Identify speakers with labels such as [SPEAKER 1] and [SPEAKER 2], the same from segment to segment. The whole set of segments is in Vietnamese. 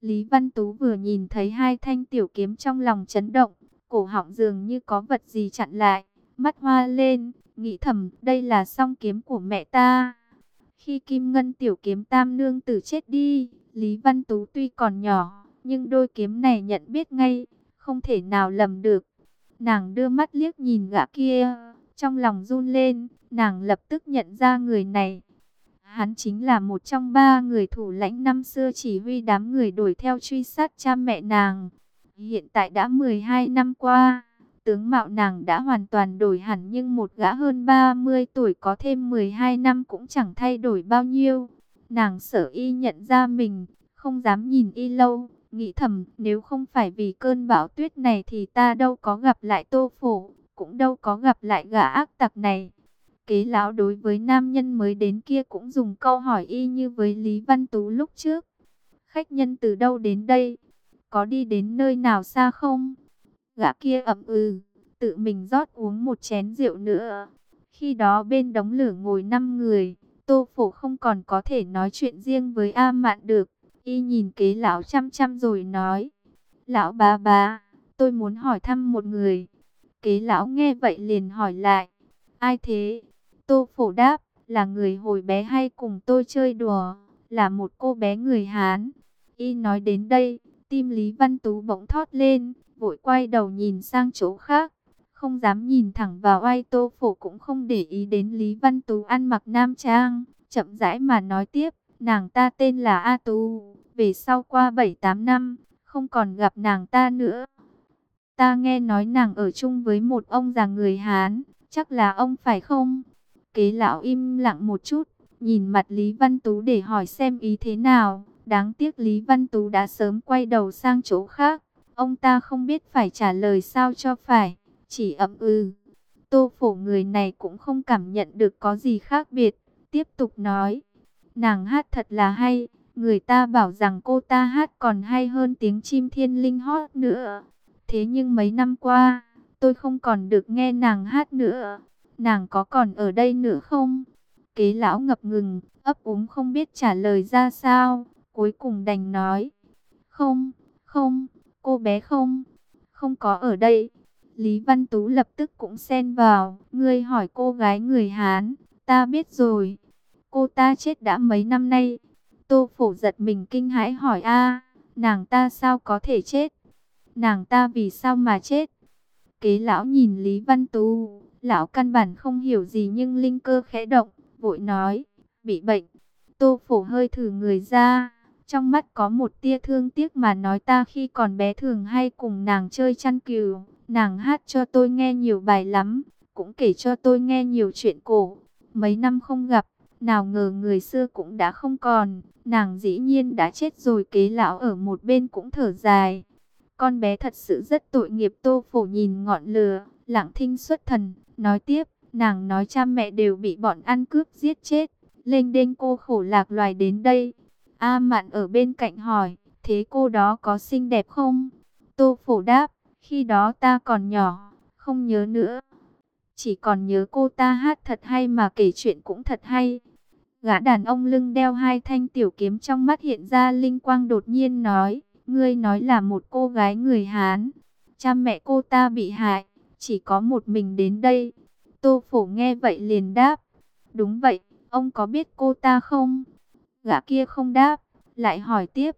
[SPEAKER 1] Lý Văn Tú vừa nhìn thấy hai thanh tiểu kiếm trong lòng chấn động, cổ họng dường như có vật gì chặn lại, mắt hoa lên, nghĩ thầm đây là song kiếm của mẹ ta. Khi Kim Ngân tiểu kiếm tam nương tử chết đi, Lý Văn Tú tuy còn nhỏ, nhưng đôi kiếm này nhận biết ngay, không thể nào lầm được. Nàng đưa mắt liếc nhìn gã kia, trong lòng run lên, nàng lập tức nhận ra người này. Hắn chính là một trong ba người thủ lãnh năm xưa chỉ huy đám người đuổi theo truy sát cha mẹ nàng. Hiện tại đã 12 năm qua, tướng mạo nàng đã hoàn toàn đổi hẳn nhưng một gã hơn 30 tuổi có thêm 12 năm cũng chẳng thay đổi bao nhiêu. Nàng sợ y nhận ra mình, không dám nhìn y lâu, nghĩ thầm nếu không phải vì cơn bão tuyết này thì ta đâu có gặp lại tô phổ, cũng đâu có gặp lại gã ác tặc này. Kế lão đối với nam nhân mới đến kia cũng dùng câu hỏi y như với Lý Văn Tú lúc trước. Khách nhân từ đâu đến đây? Có đi đến nơi nào xa không? Gã kia ậm ừ, tự mình rót uống một chén rượu nữa. Khi đó bên đống lửa ngồi năm người, Tô Phổ không còn có thể nói chuyện riêng với A Mạn được. Y nhìn kế lão chăm chăm rồi nói, Lão bá bá, tôi muốn hỏi thăm một người. Kế lão nghe vậy liền hỏi lại, ai thế? Tô Phổ đáp, là người hồi bé hay cùng tôi chơi đùa, là một cô bé người Hán. Y nói đến đây, tim Lý Văn Tú bỗng thót lên, vội quay đầu nhìn sang chỗ khác. Không dám nhìn thẳng vào ai Tô Phổ cũng không để ý đến Lý Văn Tú ăn mặc nam trang, chậm rãi mà nói tiếp, nàng ta tên là A Tú, về sau qua 7-8 năm, không còn gặp nàng ta nữa. Ta nghe nói nàng ở chung với một ông già người Hán, chắc là ông phải không? Kế lão im lặng một chút, nhìn mặt Lý Văn Tú để hỏi xem ý thế nào. Đáng tiếc Lý Văn Tú đã sớm quay đầu sang chỗ khác. Ông ta không biết phải trả lời sao cho phải, chỉ ậm ừ. Tô phổ người này cũng không cảm nhận được có gì khác biệt, tiếp tục nói. Nàng hát thật là hay, người ta bảo rằng cô ta hát còn hay hơn tiếng chim thiên linh hót nữa. Thế nhưng mấy năm qua, tôi không còn được nghe nàng hát nữa nàng có còn ở đây nữa không? Kế lão ngập ngừng, ấp úng không biết trả lời ra sao, cuối cùng đành nói. Không, không, cô bé không, không có ở đây. Lý Văn Tú lập tức cũng xen vào, ngươi hỏi cô gái người Hán, ta biết rồi. Cô ta chết đã mấy năm nay. Tô phổ giật mình kinh hãi hỏi a nàng ta sao có thể chết? Nàng ta vì sao mà chết? Kế lão nhìn Lý Văn Tú, Lão căn bản không hiểu gì nhưng linh cơ khẽ động, vội nói, bị bệnh. Tô phổ hơi thử người ra, trong mắt có một tia thương tiếc mà nói ta khi còn bé thường hay cùng nàng chơi chăn cừu. Nàng hát cho tôi nghe nhiều bài lắm, cũng kể cho tôi nghe nhiều chuyện cổ. Mấy năm không gặp, nào ngờ người xưa cũng đã không còn, nàng dĩ nhiên đã chết rồi kế lão ở một bên cũng thở dài. Con bé thật sự rất tội nghiệp tô phổ nhìn ngọn lửa, lặng thinh xuất thần, Nói tiếp, nàng nói cha mẹ đều bị bọn ăn cướp giết chết. Lênh đênh cô khổ lạc loài đến đây. A mạn ở bên cạnh hỏi, thế cô đó có xinh đẹp không? Tô phổ đáp, khi đó ta còn nhỏ, không nhớ nữa. Chỉ còn nhớ cô ta hát thật hay mà kể chuyện cũng thật hay. Gã đàn ông lưng đeo hai thanh tiểu kiếm trong mắt hiện ra linh quang đột nhiên nói, ngươi nói là một cô gái người Hán. Cha mẹ cô ta bị hại, chỉ có một mình đến đây. Tô phổ nghe vậy liền đáp. Đúng vậy, ông có biết cô ta không? Gã kia không đáp, lại hỏi tiếp.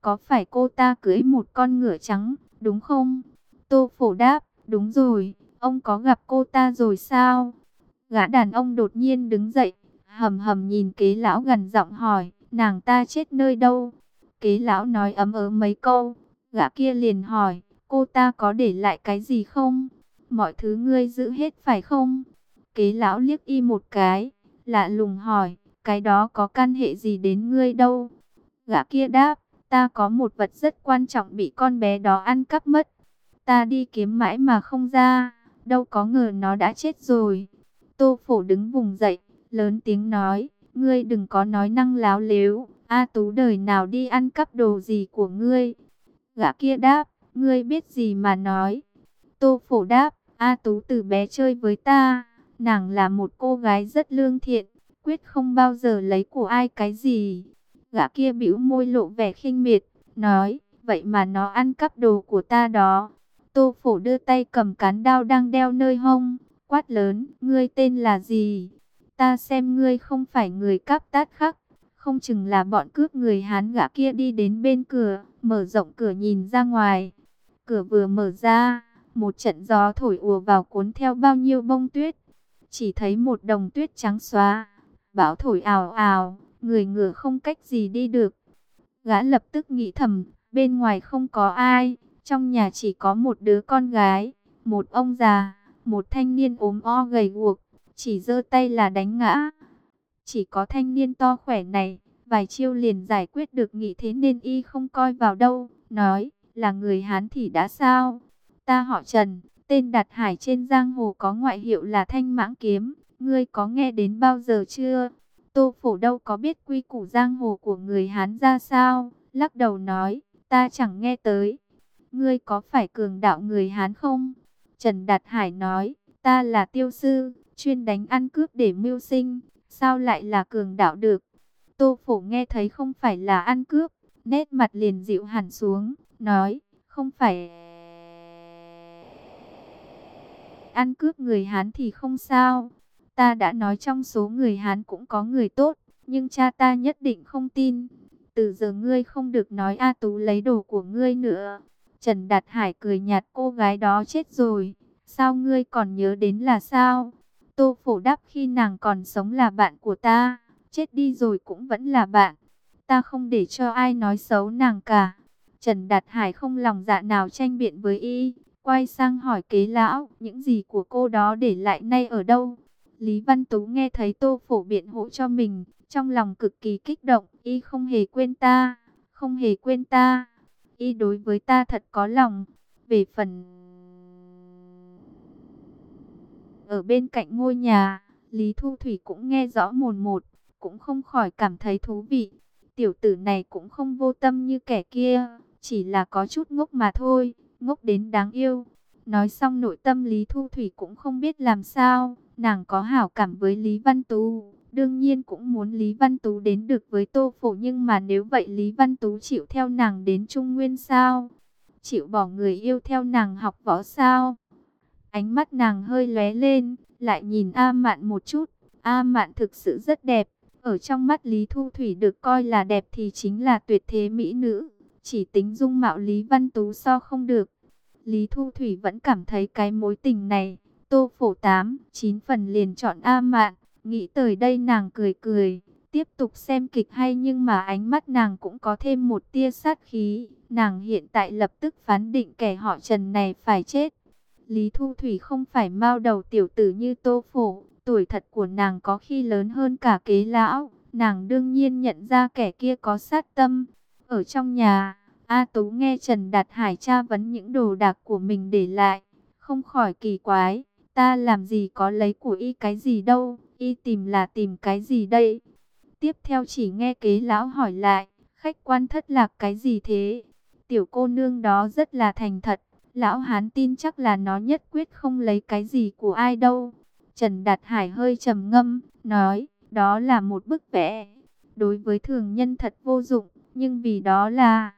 [SPEAKER 1] Có phải cô ta cưới một con ngựa trắng, đúng không? Tô phổ đáp, đúng rồi, ông có gặp cô ta rồi sao? Gã đàn ông đột nhiên đứng dậy, hầm hầm nhìn kế lão gần giọng hỏi, nàng ta chết nơi đâu? Kế lão nói ấm ớ mấy câu, gã kia liền hỏi, cô ta có để lại cái gì không? Mọi thứ ngươi giữ hết phải không? Kế lão liếc y một cái, lạ lùng hỏi, cái đó có căn hệ gì đến ngươi đâu? Gã kia đáp, ta có một vật rất quan trọng bị con bé đó ăn cắp mất. Ta đi kiếm mãi mà không ra, đâu có ngờ nó đã chết rồi. Tô phổ đứng vùng dậy, lớn tiếng nói, ngươi đừng có nói năng láo lếu, A tú đời nào đi ăn cắp đồ gì của ngươi. Gã kia đáp, ngươi biết gì mà nói. Tô phổ đáp, A Tú từ bé chơi với ta, nàng là một cô gái rất lương thiện, quyết không bao giờ lấy của ai cái gì. Gã kia bĩu môi lộ vẻ khinh miệt, nói, vậy mà nó ăn cắp đồ của ta đó. Tô phổ đưa tay cầm cán đao đang đeo nơi hông, quát lớn, ngươi tên là gì? Ta xem ngươi không phải người cắp tát khắc, không chừng là bọn cướp người Hán gã kia đi đến bên cửa, mở rộng cửa nhìn ra ngoài. Cửa vừa mở ra, một trận gió thổi ùa vào cuốn theo bao nhiêu bông tuyết. Chỉ thấy một đồng tuyết trắng xóa, bão thổi ào ào, người ngựa không cách gì đi được. Gã lập tức nghĩ thầm, bên ngoài không có ai, trong nhà chỉ có một đứa con gái, một ông già, một thanh niên ốm o gầy guộc, chỉ giơ tay là đánh ngã. Chỉ có thanh niên to khỏe này, vài chiêu liền giải quyết được nghĩ thế nên y không coi vào đâu, nói, là người Hán thì đã sao? Ta họ Trần, tên Đạt Hải trên giang hồ có ngoại hiệu là Thanh Mãng Kiếm, ngươi có nghe đến bao giờ chưa? Tô Phổ đâu có biết quy củ giang hồ của người Hán ra sao, lắc đầu nói, ta chẳng nghe tới. Ngươi có phải cường đạo người Hán không? Trần Đạt Hải nói, ta là tiêu sư, chuyên đánh ăn cướp để mưu sinh, sao lại là cường đạo được? Tô Phổ nghe thấy không phải là ăn cướp, nét mặt liền dịu hẳn xuống, nói, không phải ăn cướp người Hán thì không sao. Ta đã nói trong số người Hán cũng có người tốt, nhưng cha ta nhất định không tin. Từ giờ ngươi không được nói A Tú lấy đồ của ngươi nữa. Trần Đạt Hải cười nhạt cô gái đó chết rồi. Sao ngươi còn nhớ đến là sao? Tô Phổ đáp khi nàng còn sống là bạn của ta. Chết đi rồi cũng vẫn là bạn. Ta không để cho ai nói xấu nàng cả. Trần Đạt Hải không lòng dạ nào tranh biện với y. Quay sang hỏi kế lão, những gì của cô đó để lại nay ở đâu? Lý Văn Tú nghe thấy Tô Phổ biện hộ cho mình, trong lòng cực kỳ kích động, y không hề quên ta, không hề quên ta. Y đối với ta thật có lòng. Về phần... Ở bên cạnh ngôi nhà, Lý Thu Thủy cũng nghe rõ mồn một, cũng không khỏi cảm thấy thú vị. Tiểu tử này cũng không vô tâm như kẻ kia, chỉ là có chút ngốc mà thôi, ngốc đến đáng yêu. Nói xong nội tâm Lý Thu Thủy cũng không biết làm sao, nàng có hảo cảm với Lý Văn Tú. Đương nhiên cũng muốn Lý Văn Tú đến được với Tô Phổ nhưng mà nếu vậy Lý Văn Tú chịu theo nàng đến Trung Nguyên sao? Chịu bỏ người yêu theo nàng học võ sao? Ánh mắt nàng hơi lóe lên, lại nhìn A Mạn một chút. A Mạn thực sự rất đẹp. Ở trong mắt Lý Thu Thủy được coi là đẹp thì chính là tuyệt thế mỹ nữ. Chỉ tính dung mạo Lý Văn Tú so không được. Lý Thu Thủy vẫn cảm thấy cái mối tình này. Tô phổ 8, 9 phần liền chọn A Mạn. Nghĩ tới đây nàng cười cười. Tiếp tục xem kịch hay nhưng mà ánh mắt nàng cũng có thêm một tia sát khí. Nàng hiện tại lập tức phán định kẻ họ Trần này phải chết. Lý Thu Thủy không phải mau đầu tiểu tử như Tô Phổ. Tuổi thật của nàng có khi lớn hơn cả kế lão. Nàng đương nhiên nhận ra kẻ kia có sát tâm. Ở trong nhà, A Tú nghe Trần Đạt Hải tra vấn những đồ đạc của mình để lại. Không khỏi kỳ quái. Ta làm gì có lấy của y cái gì đâu. Y tìm là tìm cái gì đây? Tiếp theo chỉ nghe kế lão hỏi lại. Khách quan thất lạc cái gì thế? Tiểu cô nương đó rất là thành thật. Lão Hán tin chắc là nó nhất quyết không lấy cái gì của ai đâu. Trần Đạt Hải hơi trầm ngâm, nói, đó là một bức vẽ. Đối với thường nhân thật vô dụng, nhưng vì đó là,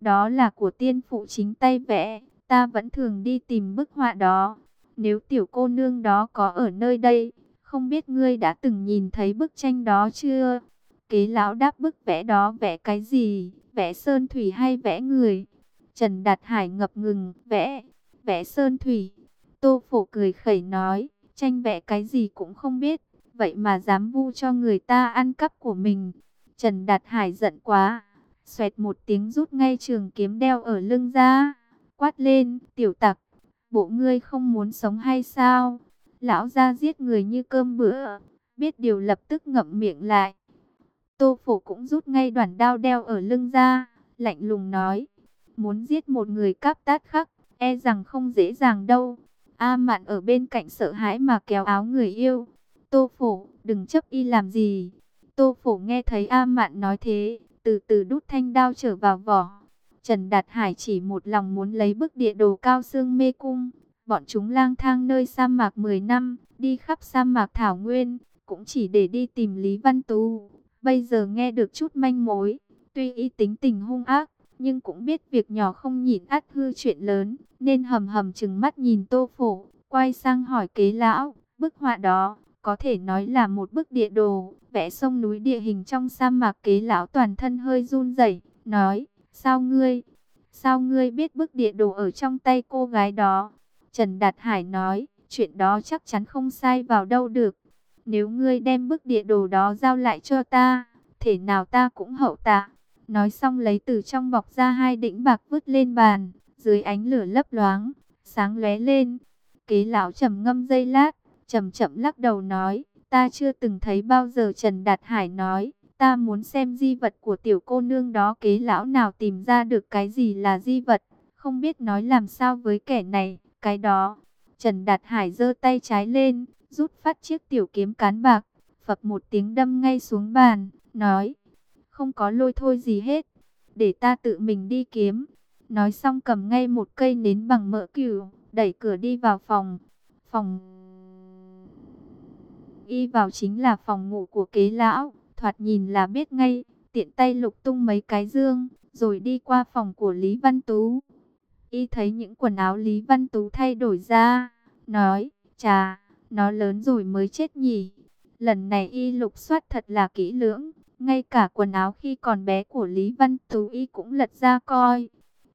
[SPEAKER 1] đó là của tiên phụ chính tay vẽ, ta vẫn thường đi tìm bức họa đó. Nếu tiểu cô nương đó có ở nơi đây, không biết ngươi đã từng nhìn thấy bức tranh đó chưa? Kế lão đáp bức vẽ đó vẽ cái gì? Vẽ sơn thủy hay vẽ người? Trần Đạt Hải ngập ngừng, vẽ, vẽ sơn thủy. Tô Phổ cười khẩy nói, tranh vẽ cái gì cũng không biết, vậy mà dám vu cho người ta ăn cắp của mình. Trần Đạt Hải giận quá, xoẹt một tiếng rút ngay trường kiếm đeo ở lưng ra, quát lên, tiểu tặc, bộ ngươi không muốn sống hay sao? Lão ra giết người như cơm bữa, biết điều lập tức ngậm miệng lại. Tô Phổ cũng rút ngay đoàn đao đeo ở lưng ra, lạnh lùng nói, muốn giết một người cáp tát khắc, e rằng không dễ dàng đâu. A Mạn ở bên cạnh sợ hãi mà kéo áo người yêu. Tô Phổ, đừng chấp y làm gì. Tô Phổ nghe thấy A Mạn nói thế, từ từ đút thanh đao trở vào vỏ. Trần Đạt Hải chỉ một lòng muốn lấy bức địa đồ cao xương mê cung. Bọn chúng lang thang nơi sa mạc 10 năm, đi khắp sa mạc Thảo Nguyên, cũng chỉ để đi tìm Lý Văn Tú. Bây giờ nghe được chút manh mối, tuy y tính tình hung ác, nhưng cũng biết việc nhỏ không nhìn át hư chuyện lớn, nên hầm hầm chừng mắt nhìn tô phổ, quay sang hỏi kế lão, bức họa đó, có thể nói là một bức địa đồ, vẽ sông núi địa hình trong sa mạc kế lão toàn thân hơi run rẩy nói, sao ngươi, sao ngươi biết bức địa đồ ở trong tay cô gái đó? Trần Đạt Hải nói, chuyện đó chắc chắn không sai vào đâu được. Nếu ngươi đem bức địa đồ đó giao lại cho ta, thể nào ta cũng hậu tạ. Nói xong lấy từ trong bọc ra hai đĩnh bạc vứt lên bàn, dưới ánh lửa lấp loáng, sáng lóe lên. Kế lão trầm ngâm dây lát, chậm chậm lắc đầu nói, ta chưa từng thấy bao giờ Trần Đạt Hải nói, ta muốn xem di vật của tiểu cô nương đó kế lão nào tìm ra được cái gì là di vật, không biết nói làm sao với kẻ này, cái đó. Trần Đạt Hải giơ tay trái lên, rút phát chiếc tiểu kiếm cán bạc, phập một tiếng đâm ngay xuống bàn, nói, không có lôi thôi gì hết, để ta tự mình đi kiếm. Nói xong cầm ngay một cây nến bằng mỡ cừu, đẩy cửa đi vào phòng. Phòng y vào chính là phòng ngủ của kế lão, thoạt nhìn là biết ngay, tiện tay lục tung mấy cái dương, rồi đi qua phòng của Lý Văn Tú. Y thấy những quần áo Lý Văn Tú thay đổi ra, nói, chà, nó lớn rồi mới chết nhỉ. Lần này y lục soát thật là kỹ lưỡng, ngay cả quần áo khi còn bé của Lý Văn Tú y cũng lật ra coi.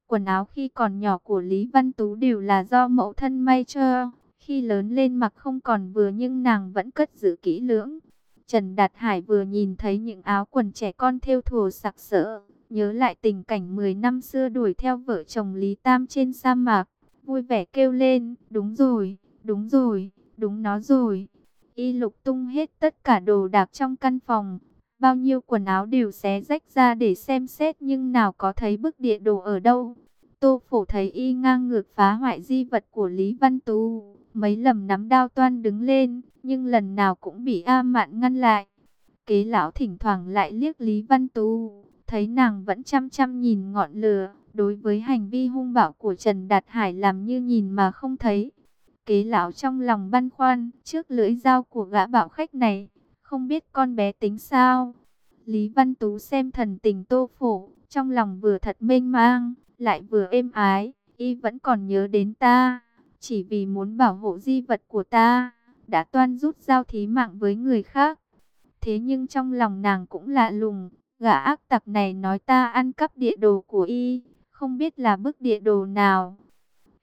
[SPEAKER 1] Quần áo khi còn nhỏ của Lý Văn Tú đều là do mẫu thân may cho, khi lớn lên mặc không còn vừa nhưng nàng vẫn cất giữ kỹ lưỡng. Trần Đạt Hải vừa nhìn thấy những áo quần trẻ con thêu thùa sặc sỡ, nhớ lại tình cảnh 10 năm xưa đuổi theo vợ chồng Lý Tam trên sa mạc, vui vẻ kêu lên, đúng rồi, đúng rồi, đúng nó rồi. Y lục tung hết tất cả đồ đạc trong căn phòng, bao nhiêu quần áo đều xé rách ra để xem xét nhưng nào có thấy bức địa đồ ở đâu. Tô Phổ thấy y ngang ngược phá hoại di vật của Lý Văn Tú, mấy lầm nắm đao toan đứng lên, nhưng lần nào cũng bị A Mạn ngăn lại. Kế lão thỉnh thoảng lại liếc Lý Văn Tú, thấy nàng vẫn chăm chăm nhìn ngọn lửa, đối với hành vi hung bạo của Trần Đạt Hải làm như nhìn mà không thấy. Kế lão trong lòng băn khoăn, trước lưỡi dao của gã bảo khách này, không biết con bé tính sao. Lý Văn Tú xem thần tình tô phổ, trong lòng vừa thật mênh mang, lại vừa êm ái, y vẫn còn nhớ đến ta, chỉ vì muốn bảo hộ di vật của ta, đã toan rút dao thí mạng với người khác. Thế nhưng trong lòng nàng cũng lạ lùng, gã ác tặc này nói ta ăn cắp địa đồ của y, không biết là bức địa đồ nào.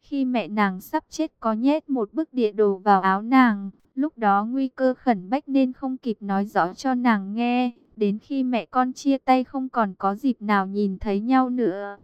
[SPEAKER 1] Khi mẹ nàng sắp chết có nhét một bức địa đồ vào áo nàng, lúc đó nguy cơ khẩn bách nên không kịp nói rõ cho nàng nghe. Đến khi mẹ con chia tay không còn có dịp nào nhìn thấy nhau nữa.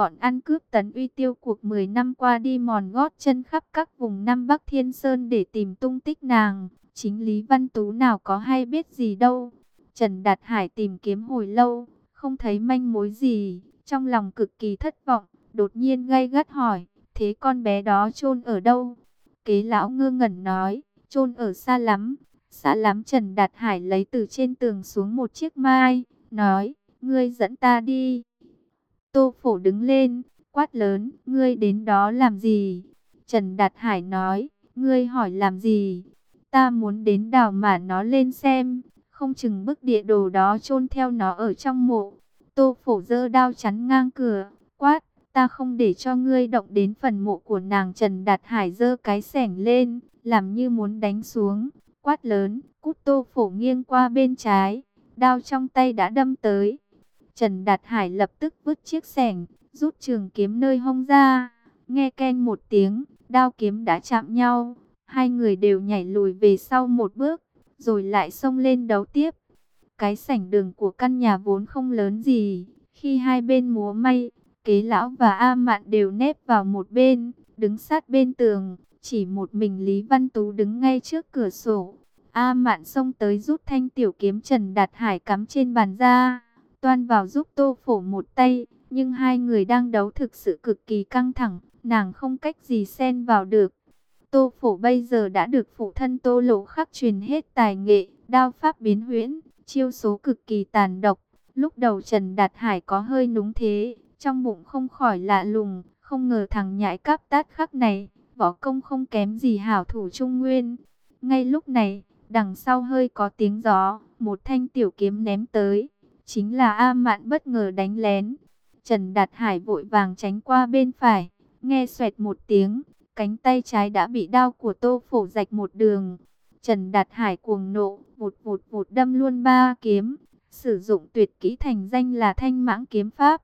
[SPEAKER 1] Bọn ăn cướp tấn uy tiêu cuộc 10 năm qua đi mòn gót chân khắp các vùng Nam Bắc Thiên Sơn để tìm tung tích nàng. Chính Lý Văn Tú nào có hay biết gì đâu. Trần Đạt Hải tìm kiếm hồi lâu, không thấy manh mối gì. Trong lòng cực kỳ thất vọng, đột nhiên gay gắt hỏi, thế con bé đó chôn ở đâu? Kế lão ngơ ngẩn nói, chôn ở xa lắm. Xa lắm Trần Đạt Hải lấy từ trên tường xuống một chiếc mai, nói, ngươi dẫn ta đi. Tô Phổ đứng lên, quát lớn, ngươi đến đó làm gì? Trần Đạt Hải nói, ngươi hỏi làm gì? Ta muốn đến đào mà nó lên xem, không chừng bức địa đồ đó chôn theo nó ở trong mộ. Tô Phổ dơ đao chắn ngang cửa, quát, ta không để cho ngươi động đến phần mộ của nàng Trần Đạt Hải dơ cái sẻng lên, làm như muốn đánh xuống, quát lớn, cút Tô Phổ nghiêng qua bên trái, đao trong tay đã đâm tới. Trần Đạt Hải lập tức vứt chiếc sẻng, rút trường kiếm nơi hông ra. Nghe ken một tiếng, đao kiếm đã chạm nhau. Hai người đều nhảy lùi về sau một bước, rồi lại xông lên đấu tiếp. Cái sảnh đường của căn nhà vốn không lớn gì. Khi hai bên múa may, kế lão và A Mạn đều nép vào một bên, đứng sát bên tường. Chỉ một mình Lý Văn Tú đứng ngay trước cửa sổ. A Mạn xông tới rút thanh tiểu kiếm Trần Đạt Hải cắm trên bàn ra toan vào giúp Tô Phổ một tay, nhưng hai người đang đấu thực sự cực kỳ căng thẳng, nàng không cách gì xen vào được. Tô Phổ bây giờ đã được phụ thân Tô Lộ khắc truyền hết tài nghệ, đao pháp biến huyễn, chiêu số cực kỳ tàn độc. Lúc đầu Trần Đạt Hải có hơi núng thế, trong bụng không khỏi lạ lùng, không ngờ thằng nhãi cáp tát khắc này, võ công không kém gì hảo thủ trung nguyên. Ngay lúc này, đằng sau hơi có tiếng gió, một thanh tiểu kiếm ném tới chính là A Mạn bất ngờ đánh lén. Trần Đạt Hải vội vàng tránh qua bên phải, nghe xoẹt một tiếng, cánh tay trái đã bị đao của Tô Phổ rạch một đường. Trần Đạt Hải cuồng nộ, vụt vụt vụt đâm luôn ba kiếm, sử dụng tuyệt kỹ thành danh là thanh mãng kiếm pháp.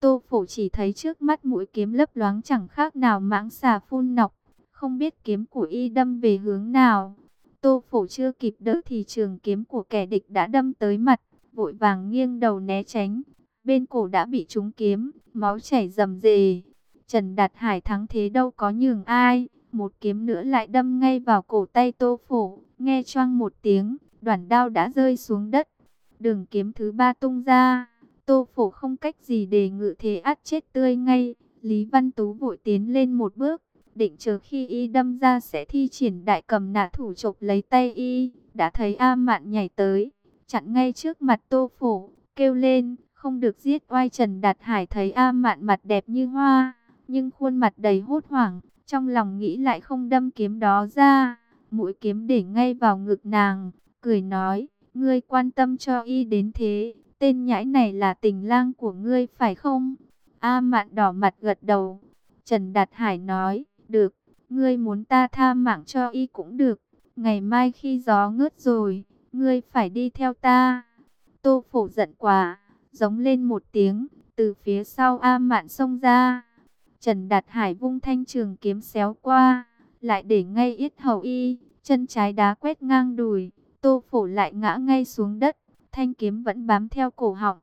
[SPEAKER 1] Tô Phổ chỉ thấy trước mắt mũi kiếm lấp loáng chẳng khác nào mãng xà phun nọc, không biết kiếm của y đâm về hướng nào. Tô Phổ chưa kịp đỡ thì trường kiếm của kẻ địch đã đâm tới mặt, vội vàng nghiêng đầu né tránh. Bên cổ đã bị trúng kiếm, máu chảy rầm rề. Trần Đạt Hải thắng thế đâu có nhường ai, một kiếm nữa lại đâm ngay vào cổ tay Tô Phổ, nghe choang một tiếng, đoạn đao đã rơi xuống đất. Đường kiếm thứ ba tung ra, Tô Phổ không cách gì để ngự thế át chết tươi ngay. Lý Văn Tú vội tiến lên một bước, định chờ khi y đâm ra sẽ thi triển đại cầm nã thủ chộp lấy tay y. Đã thấy A Mạn nhảy tới, chặn ngay trước mặt Tô Phổ, kêu lên, không được giết oai Trần Đạt Hải thấy A Mạn mặt đẹp như hoa, nhưng khuôn mặt đầy hốt hoảng, trong lòng nghĩ lại không đâm kiếm đó ra, mũi kiếm để ngay vào ngực nàng, cười nói, ngươi quan tâm cho y đến thế, tên nhãi này là tình lang của ngươi phải không? A mạn đỏ mặt gật đầu. Trần Đạt Hải nói, được, ngươi muốn ta tha mạng cho y cũng được. Ngày mai khi gió ngớt rồi, ngươi phải đi theo ta. Tô phổ giận quá, giống lên một tiếng, từ phía sau A mạn xông ra. Trần Đạt Hải vung thanh trường kiếm xéo qua, lại để ngay yết hầu y, chân trái đá quét ngang đùi, tô phổ lại ngã ngay xuống đất thanh kiếm vẫn bám theo cổ họng.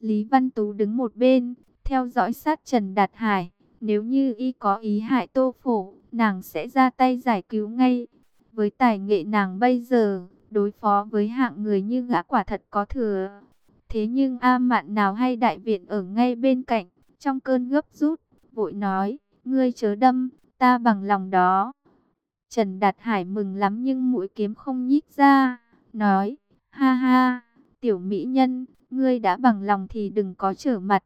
[SPEAKER 1] Lý Văn Tú đứng một bên, theo dõi sát Trần Đạt Hải. Nếu như y có ý hại tô phổ, nàng sẽ ra tay giải cứu ngay. Với tài nghệ nàng bây giờ, đối phó với hạng người như gã quả thật có thừa. Thế nhưng A Mạn nào hay đại viện ở ngay bên cạnh, trong cơn gấp rút, vội nói, ngươi chớ đâm, ta bằng lòng đó. Trần Đạt Hải mừng lắm nhưng mũi kiếm không nhích ra, nói, ha ha, Tiểu mỹ nhân, ngươi đã bằng lòng thì đừng có trở mặt.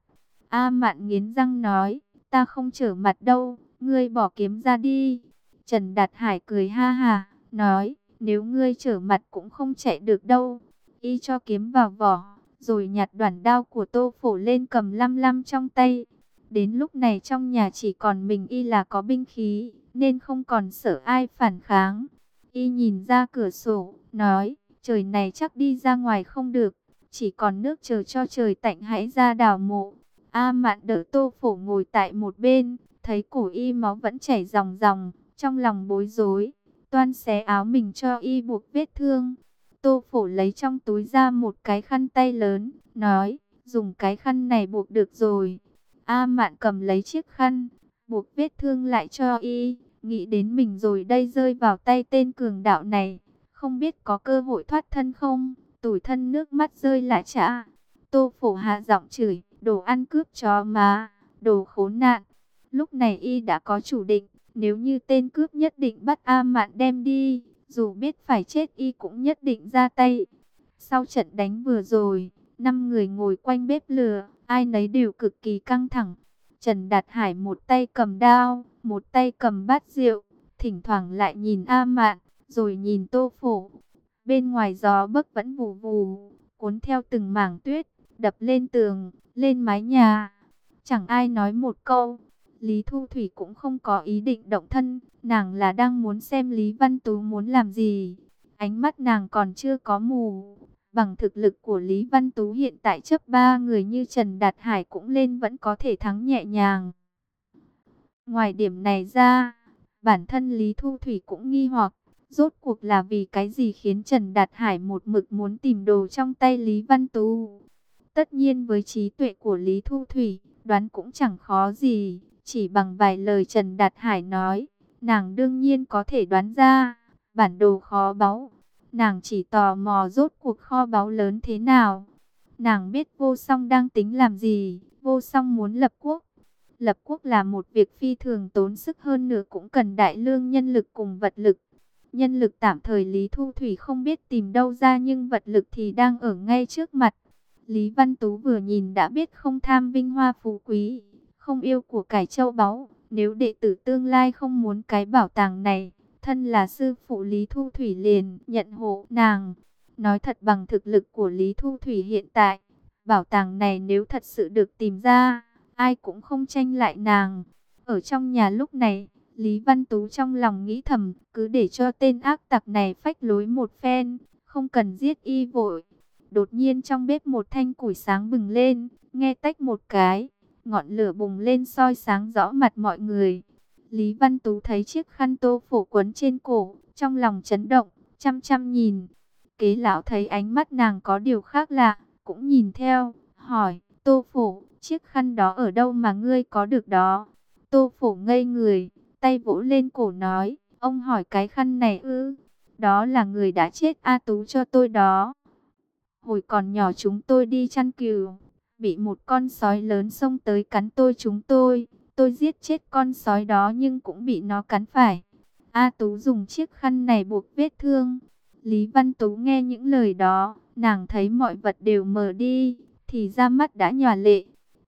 [SPEAKER 1] A mạn nghiến răng nói, ta không trở mặt đâu, ngươi bỏ kiếm ra đi. Trần Đạt Hải cười ha ha, nói, nếu ngươi trở mặt cũng không chạy được đâu. Y cho kiếm vào vỏ, rồi nhặt đoạn đao của tô phổ lên cầm lăm lăm trong tay. Đến lúc này trong nhà chỉ còn mình y là có binh khí, nên không còn sợ ai phản kháng. Y nhìn ra cửa sổ, nói, trời này chắc đi ra ngoài không được, chỉ còn nước chờ cho trời tạnh hãy ra đào mộ. A mạn đỡ tô phổ ngồi tại một bên, thấy cổ y máu vẫn chảy ròng ròng, trong lòng bối rối, toan xé áo mình cho y buộc vết thương. Tô phổ lấy trong túi ra một cái khăn tay lớn, nói, dùng cái khăn này buộc được rồi. A mạn cầm lấy chiếc khăn, buộc vết thương lại cho y, nghĩ đến mình rồi đây rơi vào tay tên cường đạo này không biết có cơ hội thoát thân không? Tủi thân nước mắt rơi lại trả. Tô phổ hạ giọng chửi, đồ ăn cướp chó má, đồ khốn nạn. Lúc này y đã có chủ định, nếu như tên cướp nhất định bắt A Mạn đem đi, dù biết phải chết y cũng nhất định ra tay. Sau trận đánh vừa rồi, năm người ngồi quanh bếp lửa, ai nấy đều cực kỳ căng thẳng. Trần Đạt Hải một tay cầm đao, một tay cầm bát rượu, thỉnh thoảng lại nhìn A Mạn, rồi nhìn tô phổ. Bên ngoài gió bấc vẫn vù vù, cuốn theo từng mảng tuyết, đập lên tường, lên mái nhà. Chẳng ai nói một câu. Lý Thu Thủy cũng không có ý định động thân, nàng là đang muốn xem Lý Văn Tú muốn làm gì. Ánh mắt nàng còn chưa có mù. Bằng thực lực của Lý Văn Tú hiện tại chấp ba người như Trần Đạt Hải cũng lên vẫn có thể thắng nhẹ nhàng. Ngoài điểm này ra, bản thân Lý Thu Thủy cũng nghi hoặc, Rốt cuộc là vì cái gì khiến Trần Đạt Hải một mực muốn tìm đồ trong tay Lý Văn Tú? Tất nhiên với trí tuệ của Lý Thu Thủy, đoán cũng chẳng khó gì. Chỉ bằng vài lời Trần Đạt Hải nói, nàng đương nhiên có thể đoán ra. Bản đồ kho báu, nàng chỉ tò mò rốt cuộc kho báu lớn thế nào. Nàng biết vô song đang tính làm gì, vô song muốn lập quốc. Lập quốc là một việc phi thường tốn sức hơn nữa cũng cần đại lương nhân lực cùng vật lực. Nhân lực tạm thời Lý Thu Thủy không biết tìm đâu ra nhưng vật lực thì đang ở ngay trước mặt. Lý Văn Tú vừa nhìn đã biết không tham vinh hoa phú quý, không yêu của cải châu báu. Nếu đệ tử tương lai không muốn cái bảo tàng này, thân là sư phụ Lý Thu Thủy liền nhận hộ nàng. Nói thật bằng thực lực của Lý Thu Thủy hiện tại, Bảo tàng này nếu thật sự được tìm ra, ai cũng không tranh lại nàng. Ở trong nhà lúc này, Lý Văn Tú trong lòng nghĩ thầm, cứ để cho tên ác tặc này phách lối một phen, không cần giết y vội. Đột nhiên trong bếp một thanh củi sáng bừng lên, nghe tách một cái, ngọn lửa bùng lên soi sáng rõ mặt mọi người. Lý Văn Tú thấy chiếc khăn tô phổ quấn trên cổ, trong lòng chấn động, chăm chăm nhìn. Kế lão thấy ánh mắt nàng có điều khác lạ, cũng nhìn theo, hỏi, tô phổ, chiếc khăn đó ở đâu mà ngươi có được đó? Tô phổ ngây người, tay vỗ lên cổ nói, ông hỏi cái khăn này ư, đó là người đã chết A Tú cho tôi đó. Hồi còn nhỏ chúng tôi đi chăn cừu, bị một con sói lớn xông tới cắn tôi chúng tôi, tôi giết chết con sói đó nhưng cũng bị nó cắn phải. A Tú dùng chiếc khăn này buộc vết thương. Lý Văn Tú nghe những lời đó, nàng thấy mọi vật đều mờ đi, thì ra mắt đã nhòa lệ.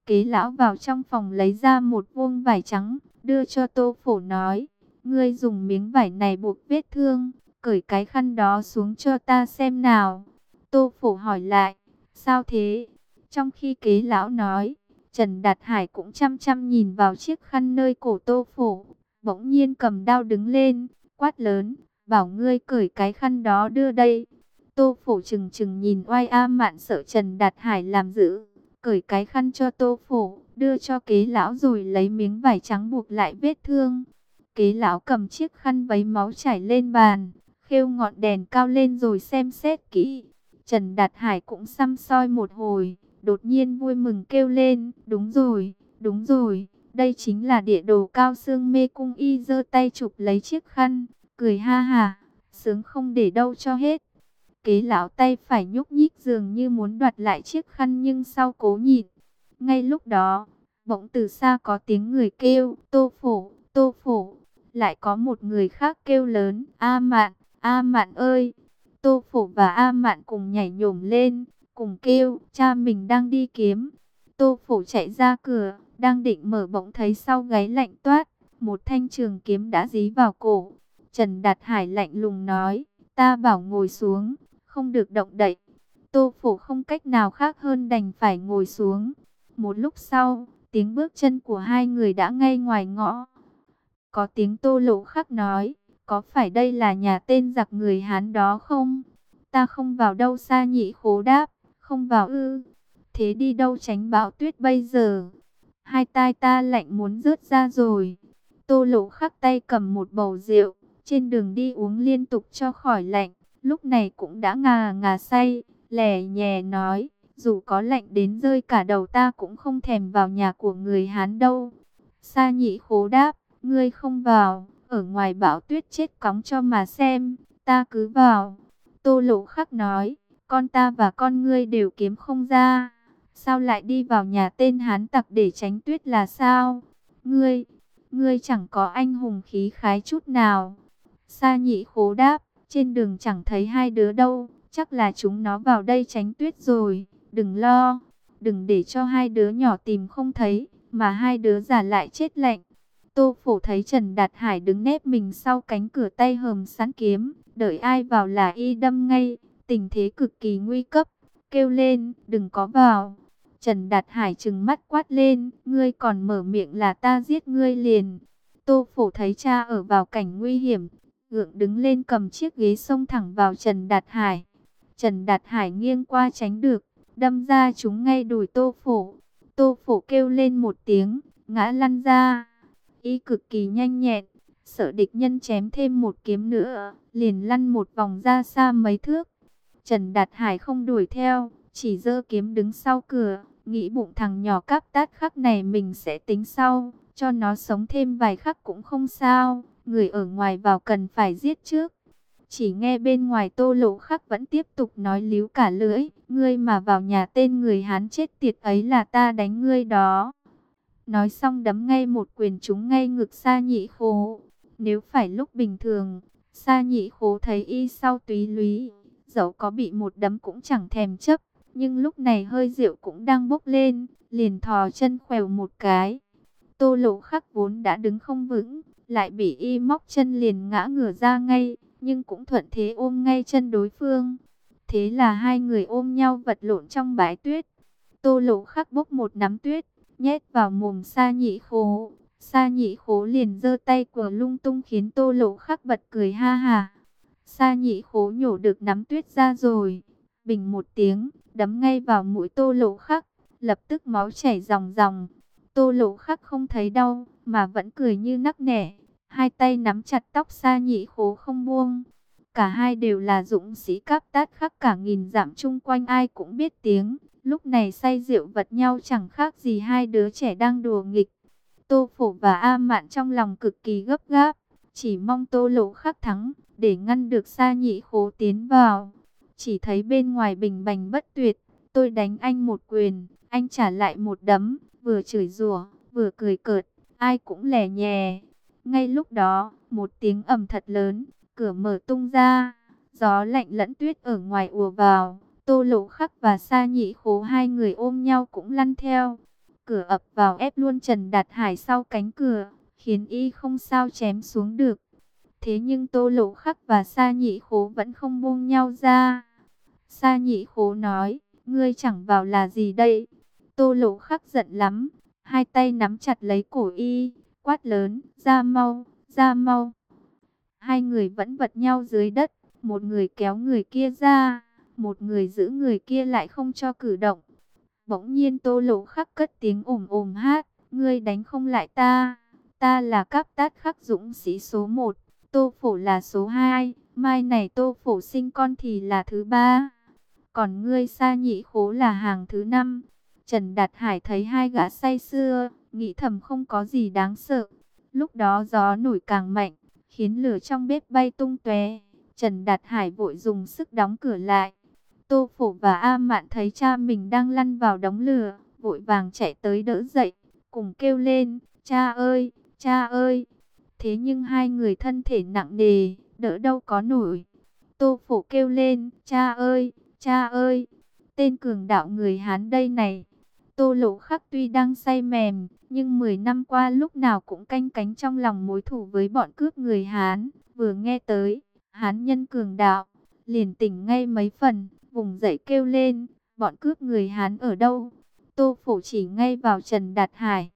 [SPEAKER 1] Kế lão vào trong phòng lấy ra một vuông vải trắng, đưa cho tô phổ nói, ngươi dùng miếng vải này buộc vết thương, cởi cái khăn đó xuống cho ta xem nào. Tô phổ hỏi lại, sao thế? Trong khi kế lão nói, Trần Đạt Hải cũng chăm chăm nhìn vào chiếc khăn nơi cổ tô phổ, bỗng nhiên cầm đao đứng lên, quát lớn, bảo ngươi cởi cái khăn đó đưa đây. Tô phổ chừng chừng nhìn oai a mạn sợ Trần Đạt Hải làm giữ, cởi cái khăn cho tô phổ, đưa cho kế lão rồi lấy miếng vải trắng buộc lại vết thương. Kế lão cầm chiếc khăn vấy máu chảy lên bàn, khêu ngọn đèn cao lên rồi xem xét kỹ. Trần Đạt Hải cũng xăm soi một hồi, đột nhiên vui mừng kêu lên, đúng rồi, đúng rồi, đây chính là địa đồ cao xương mê cung y giơ tay chụp lấy chiếc khăn, cười ha hà sướng không để đâu cho hết. Kế lão tay phải nhúc nhích dường như muốn đoạt lại chiếc khăn nhưng sau cố nhịn. Ngay lúc đó, bỗng từ xa có tiếng người kêu, tô phổ, tô phổ. Lại có một người khác kêu lớn, A Mạn, A Mạn ơi. Tô phổ và A Mạn cùng nhảy nhổm lên, cùng kêu, cha mình đang đi kiếm. Tô phổ chạy ra cửa, đang định mở bỗng thấy sau gáy lạnh toát, một thanh trường kiếm đã dí vào cổ. Trần Đạt Hải lạnh lùng nói, ta bảo ngồi xuống, không được động đậy. Tô phổ không cách nào khác hơn đành phải ngồi xuống. Một lúc sau, tiếng bước chân của hai người đã ngay ngoài ngõ. Có tiếng tô lộ khắc nói, có phải đây là nhà tên giặc người Hán đó không? Ta không vào đâu xa nhị khố đáp, không vào ư. Thế đi đâu tránh bão tuyết bây giờ? Hai tai ta lạnh muốn rớt ra rồi. Tô lộ khắc tay cầm một bầu rượu, trên đường đi uống liên tục cho khỏi lạnh. Lúc này cũng đã ngà ngà say, lẻ nhẹ nói, dù có lạnh đến rơi cả đầu ta cũng không thèm vào nhà của người Hán đâu. Sa nhị khố đáp, ngươi không vào, ở ngoài bão tuyết chết cóng cho mà xem, ta cứ vào. Tô lộ khắc nói, con ta và con ngươi đều kiếm không ra. Sao lại đi vào nhà tên Hán tặc để tránh tuyết là sao? Ngươi, ngươi chẳng có anh hùng khí khái chút nào. Sa nhị khố đáp, trên đường chẳng thấy hai đứa đâu, chắc là chúng nó vào đây tránh tuyết rồi. Đừng lo, đừng để cho hai đứa nhỏ tìm không thấy, mà hai đứa già lại chết lạnh. Tô phổ thấy Trần Đạt Hải đứng nép mình sau cánh cửa tay hầm sẵn kiếm, đợi ai vào là y đâm ngay, tình thế cực kỳ nguy cấp, kêu lên, đừng có vào. Trần Đạt Hải trừng mắt quát lên, ngươi còn mở miệng là ta giết ngươi liền. Tô phổ thấy cha ở vào cảnh nguy hiểm, gượng đứng lên cầm chiếc ghế xông thẳng vào Trần Đạt Hải. Trần Đạt Hải nghiêng qua tránh được, đâm ra chúng ngay đùi tô phổ. Tô phổ kêu lên một tiếng, ngã lăn ra. Y cực kỳ nhanh nhẹn, sợ địch nhân chém thêm một kiếm nữa, liền lăn một vòng ra xa mấy thước. Trần Đạt Hải không đuổi theo, chỉ dơ kiếm đứng sau cửa, nghĩ bụng thằng nhỏ cáp tát khắc này mình sẽ tính sau, cho nó sống thêm vài khắc cũng không sao, người ở ngoài vào cần phải giết trước. Chỉ nghe bên ngoài tô lộ khắc vẫn tiếp tục nói líu cả lưỡi, ngươi mà vào nhà tên người Hán chết tiệt ấy là ta đánh ngươi đó. Nói xong đấm ngay một quyền trúng ngay ngực xa Nhị Khố. Nếu phải lúc bình thường, xa Nhị Khố thấy y sau túy lúy, dẫu có bị một đấm cũng chẳng thèm chấp. Nhưng lúc này hơi rượu cũng đang bốc lên, liền thò chân khèo một cái. Tô lộ khắc vốn đã đứng không vững, lại bị y móc chân liền ngã ngửa ra ngay, nhưng cũng thuận thế ôm ngay chân đối phương. Thế là hai người ôm nhau vật lộn trong bãi tuyết. Tô lộ khắc bốc một nắm tuyết, nhét vào mồm sa nhị khố. Sa nhị khố liền giơ tay của lung tung khiến tô lộ khắc bật cười ha hà. Sa nhị khố nhổ được nắm tuyết ra rồi. Bình một tiếng, đấm ngay vào mũi tô lộ khắc. Lập tức máu chảy ròng ròng. Tô lộ khắc không thấy đau, mà vẫn cười như nắc nẻ. Hai tay nắm chặt tóc sa nhị khố không buông. Cả hai đều là dũng sĩ cáp tát khắc cả nghìn dặm chung quanh ai cũng biết tiếng. Lúc này say rượu vật nhau chẳng khác gì hai đứa trẻ đang đùa nghịch. Tô Phổ và A Mạn trong lòng cực kỳ gấp gáp, chỉ mong Tô Lộ khắc thắng, để ngăn được Sa Nhị Khố tiến vào. Chỉ thấy bên ngoài bình bành bất tuyệt, tôi đánh anh một quyền, anh trả lại một đấm, vừa chửi rủa, vừa cười cợt, ai cũng lẻ nhè. Ngay lúc đó, một tiếng ầm thật lớn, cửa mở tung ra, gió lạnh lẫn tuyết ở ngoài ùa vào. Tô Lộ Khắc và Sa Nhị Khố hai người ôm nhau cũng lăn theo cửa ập vào ép luôn Trần Đạt Hải sau cánh cửa, khiến y không sao chém xuống được. Thế nhưng Tô Lộ Khắc và Sa Nhị Khố vẫn không buông nhau ra. Sa Nhị Khố nói, ngươi chẳng vào là gì đây? Tô Lộ Khắc giận lắm, hai tay nắm chặt lấy cổ y, quát lớn, ra mau, ra mau. Hai người vẫn vật nhau dưới đất, một người kéo người kia ra, một người giữ người kia lại không cho cử động. Bỗng nhiên tô lộ khắc cất tiếng ồm ồm hát, ngươi đánh không lại ta, ta là các tát khắc dũng sĩ số 1, tô phổ là số 2, mai này tô phổ sinh con thì là thứ ba, còn ngươi sa nhị khố là hàng thứ năm. Trần Đạt Hải thấy hai gã say xưa, nghĩ thầm không có gì đáng sợ. Lúc đó gió nổi càng mạnh, khiến lửa trong bếp bay tung tóe. Trần Đạt Hải vội dùng sức đóng cửa lại. Tô Phổ và A Mạn thấy cha mình đang lăn vào đống lửa, vội vàng chạy tới đỡ dậy, cùng kêu lên, cha ơi, cha ơi. Thế nhưng hai người thân thể nặng nề, đỡ đâu có nổi. Tô Phổ kêu lên, cha ơi, cha ơi, tên cường đạo người Hán đây này. Tô Lộ Khắc tuy đang say mềm, nhưng 10 năm qua lúc nào cũng canh cánh trong lòng mối thù với bọn cướp người Hán. Vừa nghe tới, Hán nhân cường đạo, liền tỉnh ngay mấy phần, vùng dậy kêu lên, bọn cướp người Hán ở đâu? Tô phổ chỉ ngay vào Trần Đạt Hải.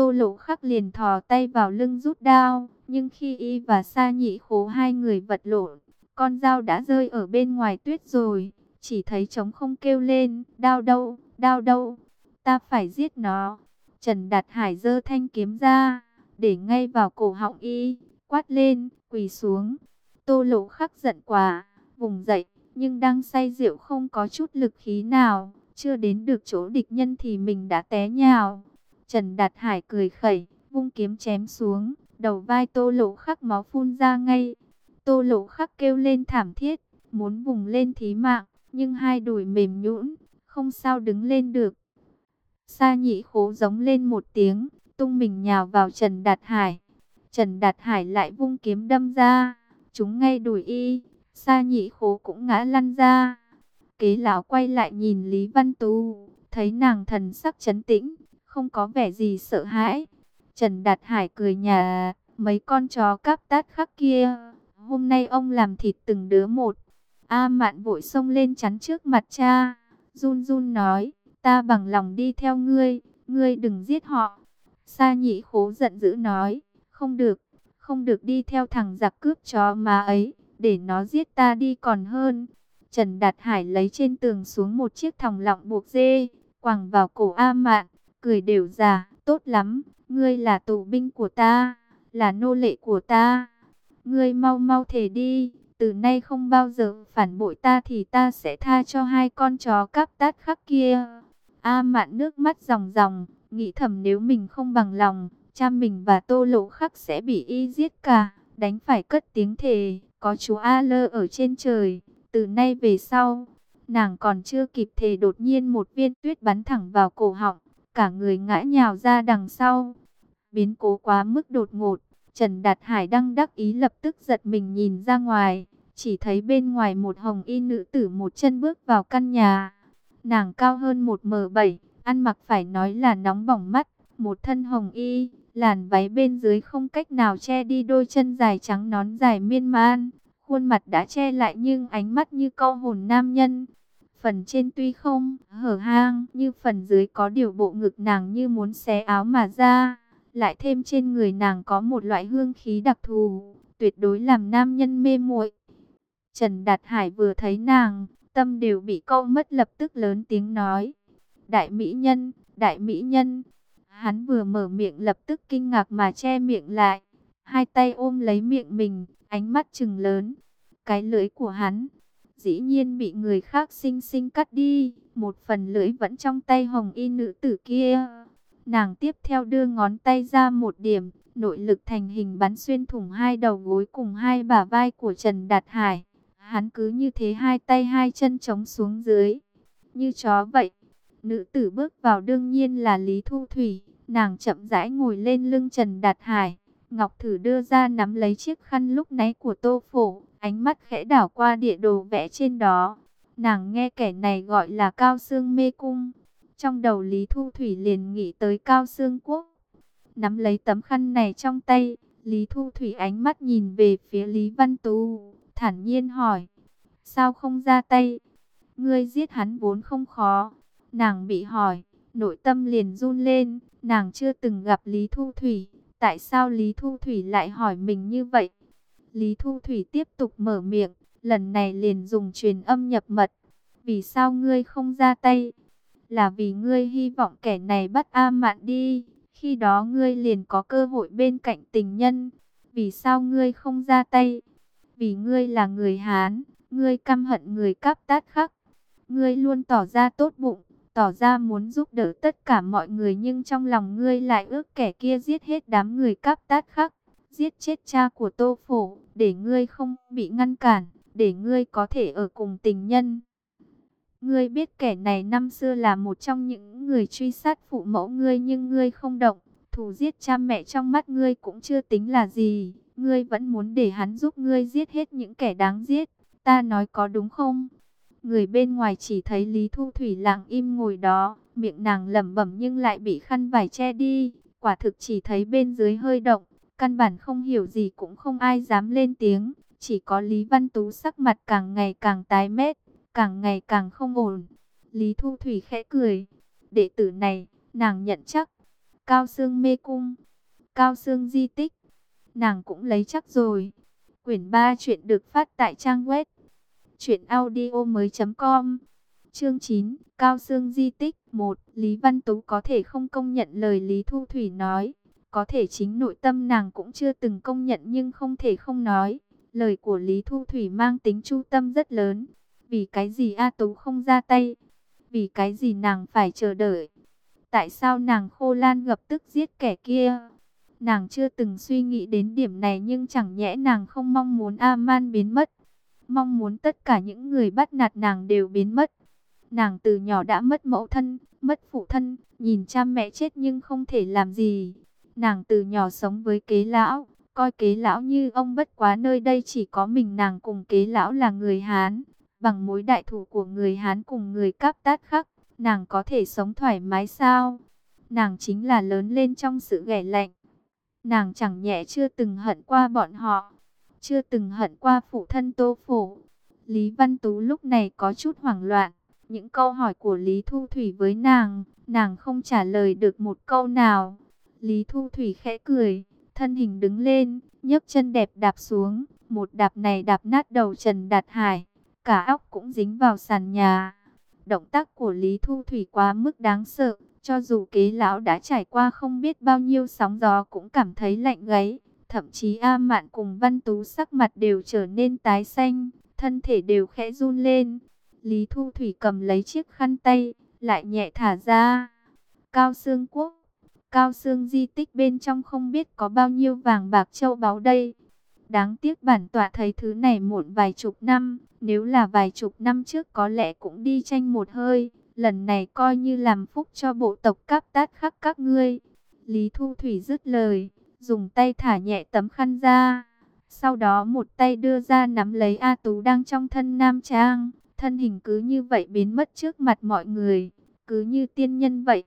[SPEAKER 1] Tô lộ khắc liền thò tay vào lưng rút đao, nhưng khi y và sa nhị khố hai người vật lộn, con dao đã rơi ở bên ngoài tuyết rồi, chỉ thấy trống không kêu lên, đao đâu, đao đâu, ta phải giết nó. Trần Đạt Hải giơ thanh kiếm ra, để ngay vào cổ họng y, quát lên, quỳ xuống. Tô lộ khắc giận quá, vùng dậy, nhưng đang say rượu không có chút lực khí nào, chưa đến được chỗ địch nhân thì mình đã té nhào. Trần Đạt Hải cười khẩy, vung kiếm chém xuống, đầu vai tô lộ khắc máu phun ra ngay. Tô lộ khắc kêu lên thảm thiết, muốn vùng lên thí mạng, nhưng hai đùi mềm nhũn, không sao đứng lên được. Sa nhị khố giống lên một tiếng, tung mình nhào vào Trần Đạt Hải. Trần Đạt Hải lại vung kiếm đâm ra, chúng ngay đùi y, Sa nhị khố cũng ngã lăn ra. Kế lão quay lại nhìn Lý Văn Tu, thấy nàng thần sắc chấn tĩnh, không có vẻ gì sợ hãi. Trần Đạt Hải cười nhà, mấy con chó cắp tát khắc kia, hôm nay ông làm thịt từng đứa một. A mạn vội xông lên chắn trước mặt cha, run run nói, ta bằng lòng đi theo ngươi, ngươi đừng giết họ. Sa nhị khố giận dữ nói, không được, không được đi theo thằng giặc cướp chó mà ấy để nó giết ta đi còn hơn. Trần Đạt Hải lấy trên tường xuống một chiếc thòng lọng buộc dê, quàng vào cổ A Mạn, cười đều già, tốt lắm, ngươi là tù binh của ta, là nô lệ của ta. Ngươi mau mau thể đi, từ nay không bao giờ phản bội ta thì ta sẽ tha cho hai con chó cắp tát khắc kia. A Mạn nước mắt ròng ròng, nghĩ thầm nếu mình không bằng lòng, cha mình và tô lộ khắc sẽ bị y giết cả, đánh phải cất tiếng thề có chú A Lơ ở trên trời, từ nay về sau, nàng còn chưa kịp thề đột nhiên một viên tuyết bắn thẳng vào cổ họng, cả người ngã nhào ra đằng sau. Biến cố quá mức đột ngột, Trần Đạt Hải đang đắc ý lập tức giật mình nhìn ra ngoài, chỉ thấy bên ngoài một hồng y nữ tử một chân bước vào căn nhà. Nàng cao hơn một m bảy, ăn mặc phải nói là nóng bỏng mắt, một thân hồng y, Làn váy bên dưới không cách nào che đi đôi chân dài trắng nón dài miên man. Khuôn mặt đã che lại nhưng ánh mắt như câu hồn nam nhân phần trên tuy không hở hang, như phần dưới có điều bộ ngực nàng như muốn xé áo mà ra. Lại thêm trên người nàng có một loại hương khí đặc thù, tuyệt đối làm nam nhân mê muội. Trần Đạt Hải vừa thấy nàng, tâm đều bị câu mất lập tức lớn tiếng nói. Đại mỹ nhân, đại mỹ nhân. Hắn vừa mở miệng lập tức kinh ngạc mà che miệng lại. Hai tay ôm lấy miệng mình, ánh mắt trừng lớn. Cái lưỡi của hắn, dĩ nhiên bị người khác xinh xinh cắt đi. Một phần lưỡi vẫn trong tay hồng y nữ tử kia. Nàng tiếp theo đưa ngón tay ra một điểm, nội lực thành hình bắn xuyên thủng hai đầu gối cùng hai bả vai của Trần Đạt Hải. Hắn cứ như thế hai tay hai chân chống xuống dưới, như chó vậy. Nữ tử bước vào đương nhiên là Lý Thu Thủy, nàng chậm rãi ngồi lên lưng Trần Đạt Hải. Ngọc Thử đưa ra nắm lấy chiếc khăn lúc nãy của Tô Phổ, ánh mắt khẽ đảo qua địa đồ vẽ trên đó. Nàng nghe kẻ này gọi là Cao Sương Mê Cung. Trong đầu Lý Thu Thủy liền nghĩ tới Cao Sương Quốc. Nắm lấy tấm khăn này trong tay, Lý Thu Thủy ánh mắt nhìn về phía Lý Văn Tú, thản nhiên hỏi. Sao không ra tay? Ngươi giết hắn vốn không khó. Nàng bị hỏi, nội tâm liền run lên, nàng chưa từng gặp Lý Thu Thủy. Tại sao Lý Thu Thủy lại hỏi mình như vậy? Lý Thu Thủy tiếp tục mở miệng, lần này liền dùng truyền âm nhập mật. Vì sao ngươi không ra tay? Là vì ngươi hy vọng kẻ này bắt A Mạn đi, khi đó ngươi liền có cơ hội bên cạnh tình nhân. Vì sao ngươi không ra tay? Vì ngươi là người Hán, ngươi căm hận người cắp tát khắc. Ngươi luôn tỏ ra tốt bụng, tỏ ra muốn giúp đỡ tất cả mọi người nhưng trong lòng ngươi lại ước kẻ kia giết hết đám người cắp tát khắc. Giết chết cha của Tô Phổ, để ngươi không bị ngăn cản, để ngươi có thể ở cùng tình nhân. Ngươi biết kẻ này năm xưa là một trong những người truy sát phụ mẫu ngươi nhưng ngươi không động. Thù giết cha mẹ trong mắt ngươi cũng chưa tính là gì. Ngươi vẫn muốn để hắn giúp ngươi giết hết những kẻ đáng giết. Ta nói có đúng không? Người bên ngoài chỉ thấy Lý Thu Thủy lặng im ngồi đó. Miệng nàng lẩm bẩm nhưng lại bị khăn vải che đi. Quả thực chỉ thấy bên dưới hơi động. Căn bản không hiểu gì cũng không ai dám lên tiếng. Chỉ có Lý Văn Tú sắc mặt càng ngày càng tái mét càng ngày càng không ổn. Lý Thu Thủy khẽ cười. Đệ tử này, nàng nhận chắc. Cao Sương mê cung. Cao Sương di tích. Nàng cũng lấy chắc rồi. Quyển 3 chuyện được phát tại trang web. Chuyện audio mới com. Chương 9, Cao Sương Di Tích 1. Lý Văn Tú có thể không công nhận lời Lý Thu Thủy nói. Có thể chính nội tâm nàng cũng chưa từng công nhận nhưng không thể không nói. Lời của Lý Thu Thủy mang tính chu tâm rất lớn. Vì cái gì A Tú không ra tay? Vì cái gì nàng phải chờ đợi? Tại sao nàng khô lan ngập tức giết kẻ kia? Nàng chưa từng suy nghĩ đến điểm này nhưng chẳng nhẽ nàng không mong muốn A-man biến mất. Mong muốn tất cả những người bắt nạt nàng đều biến mất. Nàng từ nhỏ đã mất mẫu thân, mất phụ thân, nhìn cha mẹ chết nhưng không thể làm gì. Nàng từ nhỏ sống với kế lão, coi kế lão như ông bất quá nơi đây chỉ có mình nàng cùng kế lão là người Hán bằng mối đại thủ của người Hán cùng người Cáp Tát khắc, nàng có thể sống thoải mái sao? Nàng chính là lớn lên trong sự ghẻ lạnh. Nàng chẳng nhẹ chưa từng hận qua bọn họ, chưa từng hận qua phụ thân Tô Phổ. Lý Văn Tú lúc này có chút hoảng loạn. Những câu hỏi của Lý Thu Thủy với nàng, nàng không trả lời được một câu nào. Lý Thu Thủy khẽ cười, thân hình đứng lên, nhấc chân đẹp đạp xuống. Một đạp này đạp nát đầu Trần Đạt Hải cả óc cũng dính vào sàn nhà. Động tác của Lý Thu Thủy quá mức đáng sợ, cho dù kế lão đã trải qua không biết bao nhiêu sóng gió cũng cảm thấy lạnh gáy. Thậm chí A Mạn cùng Văn Tú sắc mặt đều trở nên tái xanh, thân thể đều khẽ run lên. Lý Thu Thủy cầm lấy chiếc khăn tay, lại nhẹ thả ra. Cao Sương Quốc, Cao xương di tích bên trong không biết có bao nhiêu vàng bạc châu báu đây. Đáng tiếc bản tọa thấy thứ này muộn vài chục năm, nếu là vài chục năm trước có lẽ cũng đi tranh một hơi, lần này coi như làm phúc cho bộ tộc cáp tát khắc các ngươi. Lý Thu Thủy dứt lời, dùng tay thả nhẹ tấm khăn ra, sau đó một tay đưa ra nắm lấy A Tú đang trong thân nam trang, thân hình cứ như vậy biến mất trước mặt mọi người, cứ như tiên nhân vậy.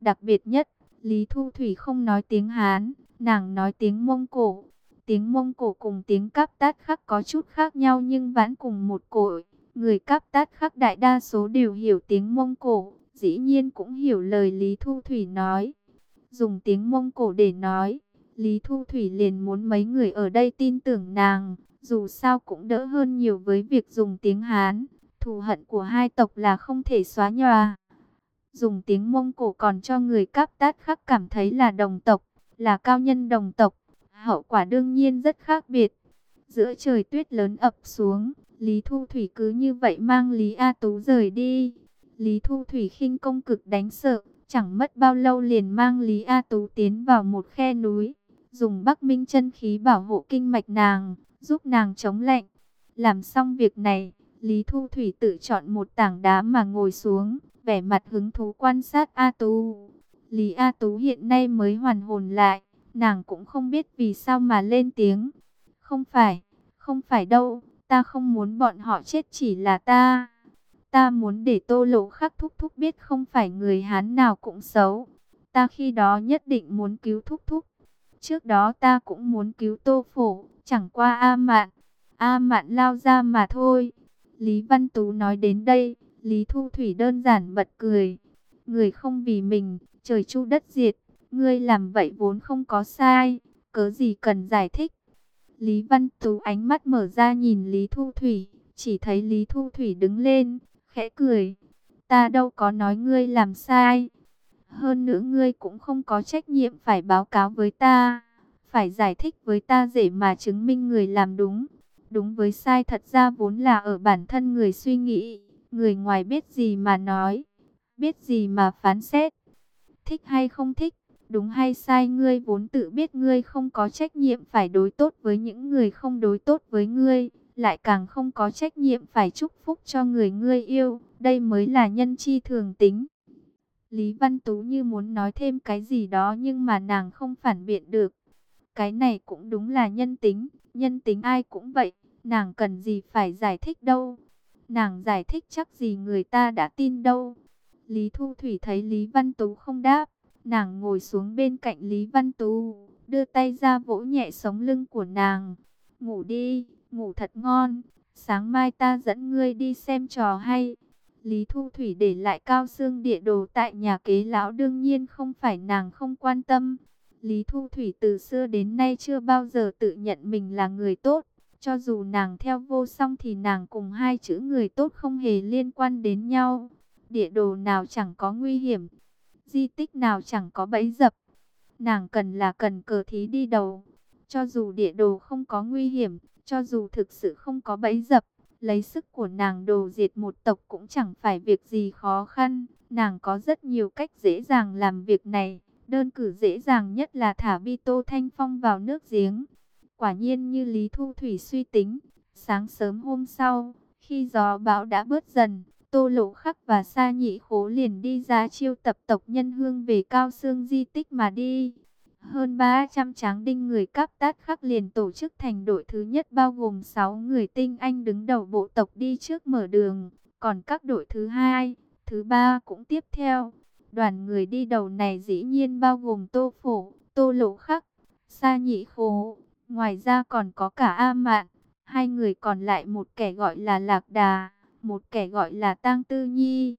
[SPEAKER 1] Đặc biệt nhất, Lý Thu Thủy không nói tiếng Hán, nàng nói tiếng Mông Cổ. Tiếng Mông Cổ cùng tiếng Cáp Tát khắc có chút khác nhau nhưng vẫn cùng một cội. Người cáp tát khắc đại đa số đều hiểu tiếng Mông Cổ, dĩ nhiên cũng hiểu lời Lý Thu Thủy nói. Dùng tiếng Mông Cổ để nói, Lý Thu Thủy liền muốn mấy người ở đây tin tưởng nàng, dù sao cũng đỡ hơn nhiều với việc dùng tiếng Hán. Thù hận của hai tộc là không thể xóa nhòa. Dùng tiếng Mông Cổ còn cho người cáp tát khắc cảm thấy là đồng tộc, là cao nhân đồng tộc. Hậu quả đương nhiên rất khác biệt. Giữa trời tuyết lớn ập xuống, Lý Thu Thủy cứ như vậy mang Lý A Tú rời đi. Lý Thu Thủy khinh công cực đánh sợ, chẳng mất bao lâu liền mang Lý A Tú tiến vào một khe núi, dùng Bắc Minh chân khí bảo hộ kinh mạch nàng, giúp nàng chống lạnh. Làm xong việc này, Lý Thu Thủy tự chọn một tảng đá mà ngồi xuống, vẻ mặt hứng thú quan sát A Tú. Lý A Tú hiện nay mới hoàn hồn lại, nàng cũng không biết vì sao mà lên tiếng. Không phải, không phải đâu, ta không muốn bọn họ chết chỉ là ta. Ta muốn để tô lộ khắc thúc thúc biết không phải người Hán nào cũng xấu. Ta khi đó nhất định muốn cứu thúc thúc. Trước đó ta cũng muốn cứu tô phổ, chẳng qua A mạn. A mạn lao ra mà thôi. Lý Văn Tú nói đến đây, Lý Thu Thủy đơn giản bật cười. Người không vì mình, trời chu đất diệt, ngươi làm vậy vốn không có sai, cớ gì cần giải thích. Lý Văn Tú ánh mắt mở ra nhìn Lý Thu Thủy, chỉ thấy Lý Thu Thủy đứng lên, khẽ cười. Ta đâu có nói ngươi làm sai. Hơn nữa ngươi cũng không có trách nhiệm phải báo cáo với ta. Phải giải thích với ta dễ mà chứng minh người làm đúng. Đúng với sai thật ra vốn là ở bản thân người suy nghĩ. Người ngoài biết gì mà nói. Biết gì mà phán xét. Thích hay không thích. Đúng hay sai ngươi vốn tự biết ngươi không có trách nhiệm phải đối tốt với những người không đối tốt với ngươi lại càng không có trách nhiệm phải chúc phúc cho người ngươi yêu, đây mới là nhân chi thường tính. Lý Văn Tú như muốn nói thêm cái gì đó nhưng mà nàng không phản biện được. Cái này cũng đúng là nhân tính, nhân tính ai cũng vậy, nàng cần gì phải giải thích đâu. Nàng giải thích chắc gì người ta đã tin đâu. Lý Thu Thủy thấy Lý Văn Tú không đáp, nàng ngồi xuống bên cạnh Lý Văn Tú, đưa tay ra vỗ nhẹ sống lưng của nàng. Ngủ đi, ngủ thật ngon, sáng mai ta dẫn ngươi đi xem trò hay. Lý Thu Thủy để lại cao xương địa đồ tại nhà kế lão đương nhiên không phải nàng không quan tâm. Lý Thu Thủy từ xưa đến nay chưa bao giờ tự nhận mình là người tốt. Cho dù nàng theo vô song thì nàng cùng hai chữ người tốt không hề liên quan đến nhau. Địa đồ nào chẳng có nguy hiểm, di tích nào chẳng có bẫy dập. Nàng cần là cần cờ thí đi đầu. Cho dù địa đồ không có nguy hiểm, cho dù thực sự không có bẫy dập, lấy sức của nàng đồ diệt một tộc cũng chẳng phải việc gì khó khăn. Nàng có rất nhiều cách dễ dàng làm việc này. Đơn cử dễ dàng nhất là thả Bi Tô Thanh Phong vào nước giếng. Quả nhiên như Lý Thu Thủy suy tính, sáng sớm hôm sau, khi gió bão đã bớt dần, Tô Lộ Khắc và Sa Nhị Khố liền đi ra chiêu tập tộc nhân hương về cao xương di tích mà đi. Hơn 300 tráng đinh người cắp tát khắc liền tổ chức thành đội thứ nhất bao gồm 6 người tinh anh đứng đầu bộ tộc đi trước mở đường. Còn các đội thứ hai, thứ ba cũng tiếp theo. Đoàn người đi đầu này dĩ nhiên bao gồm Tô Phổ, Tô Lộ Khắc, Sa Nhị Khố. Ngoài ra còn có cả A Mạn, hai người còn lại một kẻ gọi là Lạc Đà, một kẻ gọi là Tang Tư Nhi.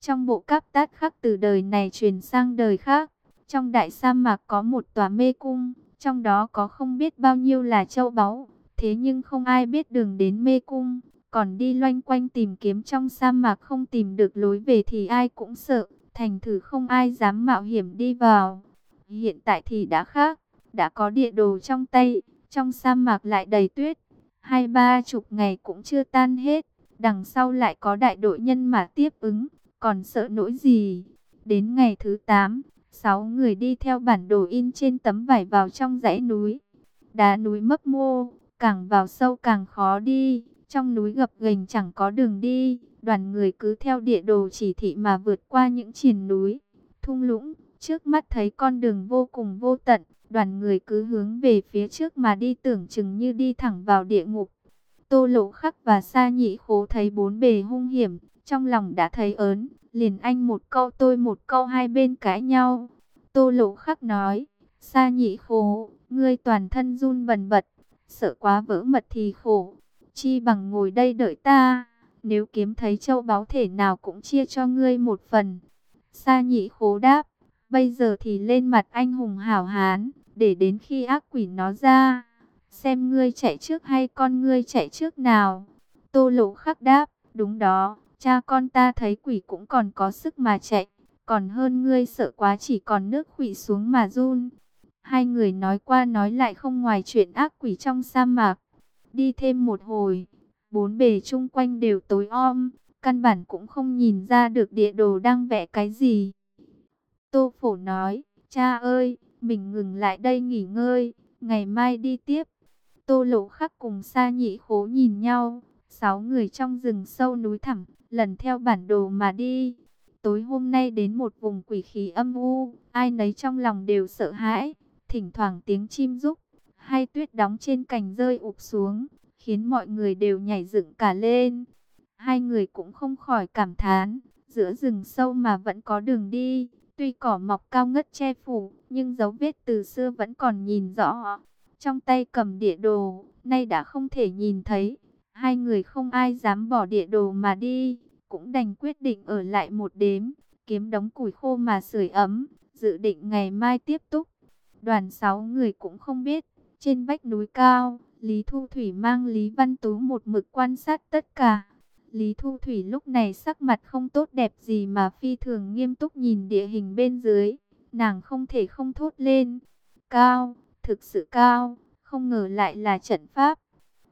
[SPEAKER 1] Trong bộ cáp tát khắc từ đời này truyền sang đời khác, trong đại sa mạc có một tòa mê cung, trong đó có không biết bao nhiêu là châu báu, thế nhưng không ai biết đường đến mê cung, còn đi loanh quanh tìm kiếm trong sa mạc không tìm được lối về thì ai cũng sợ, thành thử không ai dám mạo hiểm đi vào. Hiện tại thì đã khác, đã có địa đồ trong tay, trong sa mạc lại đầy tuyết, hai ba chục ngày cũng chưa tan hết, đằng sau lại có đại đội nhân mà tiếp ứng, còn sợ nỗi gì. Đến ngày thứ 8, Sáu người đi theo bản đồ in trên tấm vải vào trong dãy núi. Đá núi mấp mô, càng vào sâu càng khó đi. Trong núi gập ghềnh chẳng có đường đi. Đoàn người cứ theo địa đồ chỉ thị mà vượt qua những triền núi. Thung lũng, trước mắt thấy con đường vô cùng vô tận. Đoàn người cứ hướng về phía trước mà đi tưởng chừng như đi thẳng vào địa ngục. Tô Lộ Khắc và Sa Nhị Khố thấy bốn bề hung hiểm, trong lòng đã thấy ớn, liền anh một câu tôi một câu hai bên cãi nhau. Tô Lộ Khắc nói, Sa Nhị Khố, ngươi toàn thân run bần bật, sợ quá vỡ mật thì khổ, chi bằng ngồi đây đợi ta. nếu kiếm thấy châu báu thể nào cũng chia cho ngươi một phần. Sa nhị khố đáp, bây giờ thì lên mặt anh hùng hảo hán, để đến khi ác quỷ nó ra, xem ngươi chạy trước hay con ngươi chạy trước nào. Tô lộ khắc đáp, đúng đó, cha con ta thấy quỷ cũng còn có sức mà chạy, còn hơn ngươi sợ quá chỉ còn nước quỷ xuống mà run. Hai người nói qua nói lại không ngoài chuyện ác quỷ trong sa mạc. Đi thêm một hồi, bốn bề chung quanh đều tối om, căn bản cũng không nhìn ra được địa đồ đang vẽ cái gì. Tô Phổ nói, cha ơi, mình ngừng lại đây nghỉ ngơi, ngày mai đi tiếp. Tô Lộ Khắc cùng Sa Nhị Khố nhìn nhau, sáu người trong rừng sâu núi thẳm, lần theo bản đồ mà đi. Tối hôm nay đến một vùng quỷ khí âm u, ai nấy trong lòng đều sợ hãi, thỉnh thoảng tiếng chim rúc, hay tuyết đóng trên cành rơi ụp xuống, khiến mọi người đều nhảy dựng cả lên. Hai người cũng không khỏi cảm thán, giữa rừng sâu mà vẫn có đường đi, tuy cỏ mọc cao ngất che phủ, nhưng dấu vết từ xưa vẫn còn nhìn rõ. Trong tay cầm địa đồ, nay đã không thể nhìn thấy. Hai người không ai dám bỏ địa đồ mà đi, cũng đành quyết định ở lại một đêm, kiếm đống củi khô mà sưởi ấm, dự định ngày mai tiếp tục. Đoàn sáu người cũng không biết, trên vách núi cao, Lý Thu Thủy mang Lý Văn Tú một mực quan sát tất cả. Lý Thu Thủy lúc này sắc mặt không tốt đẹp gì mà phi thường nghiêm túc nhìn địa hình bên dưới. Nàng không thể không thốt lên. Cao, thực sự cao, không ngờ lại là trận pháp.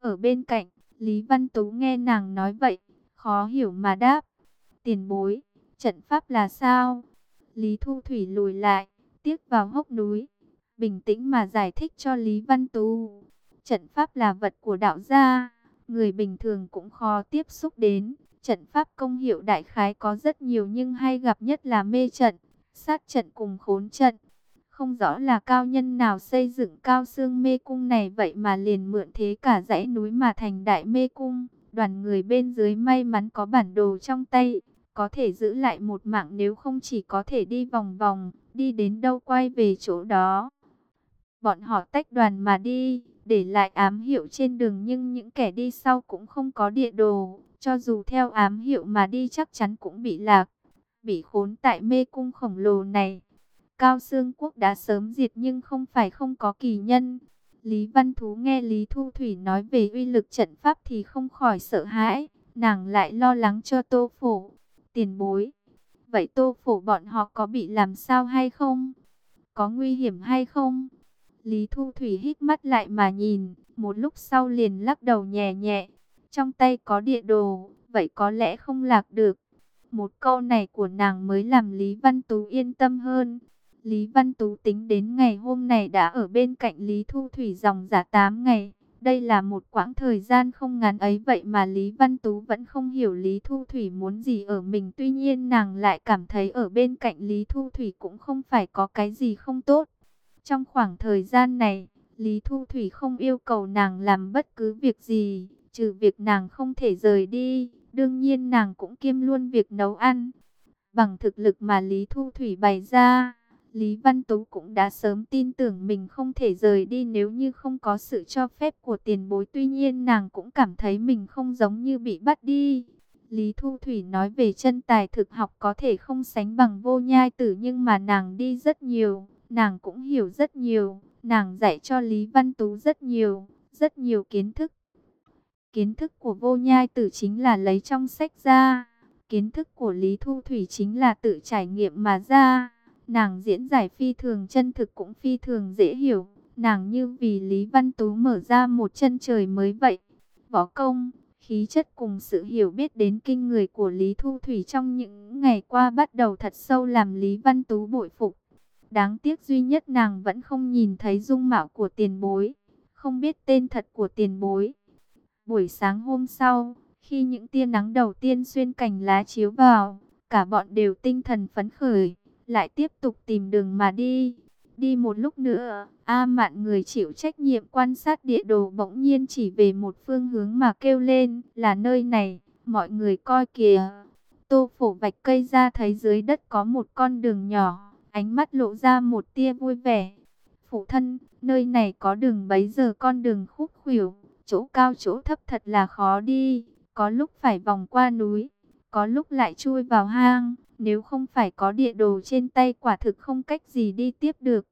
[SPEAKER 1] Ở bên cạnh, Lý Văn Tú nghe nàng nói vậy, khó hiểu mà đáp. Tiền bối, trận pháp là sao? Lý Thu Thủy lùi lại, tiếc vào hốc núi, bình tĩnh mà giải thích cho Lý Văn Tú. Trận pháp là vật của đạo gia, người bình thường cũng khó tiếp xúc đến. Trận pháp công hiệu đại khái có rất nhiều nhưng hay gặp nhất là mê trận, sát trận cùng khốn trận. Không rõ là cao nhân nào xây dựng cao xương mê cung này vậy mà liền mượn thế cả dãy núi mà thành đại mê cung. Đoàn người bên dưới may mắn có bản đồ trong tay, có thể giữ lại một mạng nếu không chỉ có thể đi vòng vòng, đi đến đâu quay về chỗ đó. Bọn họ tách đoàn mà đi, để lại ám hiệu trên đường nhưng những kẻ đi sau cũng không có địa đồ, cho dù theo ám hiệu mà đi chắc chắn cũng bị lạc, bị khốn tại mê cung khổng lồ này. Cao Sương Quốc đã sớm diệt nhưng không phải không có kỳ nhân. Lý Văn Thú nghe Lý Thu Thủy nói về uy lực trận pháp thì không khỏi sợ hãi, nàng lại lo lắng cho Tô Phổ, tiền bối. Vậy Tô Phổ bọn họ có bị làm sao hay không? Có nguy hiểm hay không? Lý Thu Thủy hít mắt lại mà nhìn, một lúc sau liền lắc đầu nhẹ nhẹ. Trong tay có địa đồ, vậy có lẽ không lạc được. Một câu này của nàng mới làm Lý Văn Tú yên tâm hơn. Lý Văn Tú tính đến ngày hôm nay đã ở bên cạnh Lý Thu Thủy dòng giả 8 ngày. Đây là một quãng thời gian không ngắn ấy vậy mà Lý Văn Tú vẫn không hiểu Lý Thu Thủy muốn gì ở mình. Tuy nhiên nàng lại cảm thấy ở bên cạnh Lý Thu Thủy cũng không phải có cái gì không tốt. Trong khoảng thời gian này, Lý Thu Thủy không yêu cầu nàng làm bất cứ việc gì, trừ việc nàng không thể rời đi. Đương nhiên nàng cũng kiêm luôn việc nấu ăn. Bằng thực lực mà Lý Thu Thủy bày ra, Lý Văn Tú cũng đã sớm tin tưởng mình không thể rời đi nếu như không có sự cho phép của tiền bối. Tuy nhiên nàng cũng cảm thấy mình không giống như bị bắt đi. Lý Thu Thủy nói về chân tài thực học có thể không sánh bằng vô nhai tử nhưng mà nàng đi rất nhiều nàng cũng hiểu rất nhiều, nàng dạy cho Lý Văn Tú rất nhiều, rất nhiều kiến thức. Kiến thức của vô nhai tử chính là lấy trong sách ra, kiến thức của Lý Thu Thủy chính là tự trải nghiệm mà ra. Nàng diễn giải phi thường chân thực cũng phi thường dễ hiểu, nàng như vì Lý Văn Tú mở ra một chân trời mới vậy. Võ công, khí chất cùng sự hiểu biết đến kinh người của Lý Thu Thủy trong những ngày qua bắt đầu thật sâu làm Lý Văn Tú bội phục. Đáng tiếc duy nhất nàng vẫn không nhìn thấy dung mạo của tiền bối, không biết tên thật của tiền bối. Buổi sáng hôm sau, khi những tia nắng đầu tiên xuyên cành lá chiếu vào, cả bọn đều tinh thần phấn khởi, lại tiếp tục tìm đường mà đi. Đi một lúc nữa, A Mạn người chịu trách nhiệm quan sát địa đồ bỗng nhiên chỉ về một phương hướng mà kêu lên là nơi này, mọi người coi kìa. Tô phổ vạch cây ra thấy dưới đất có một con đường nhỏ, ánh mắt lộ ra một tia vui vẻ. Phụ thân, nơi này có đường bấy giờ con đường khúc khuỷu, chỗ cao chỗ thấp thật là khó đi, có lúc phải vòng qua núi, có lúc lại chui vào hang, nếu không phải có địa đồ trên tay quả thực không cách gì đi tiếp được.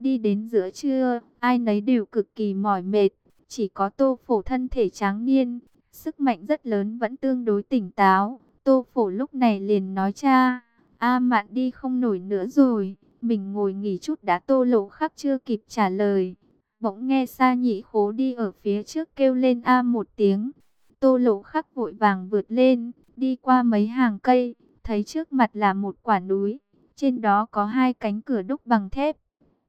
[SPEAKER 1] Đi đến giữa trưa, ai nấy đều cực kỳ mỏi mệt, chỉ có tô phổ thân thể tráng niên, sức mạnh rất lớn vẫn tương đối tỉnh táo. Tô phổ lúc này liền nói cha, A mạn đi không nổi nữa rồi, mình ngồi nghỉ chút đã tô lộ khắc chưa kịp trả lời. Bỗng nghe xa nhị khố đi ở phía trước kêu lên A một tiếng. Tô lộ khắc vội vàng vượt lên, đi qua mấy hàng cây, thấy trước mặt là một quả núi. Trên đó có hai cánh cửa đúc bằng thép.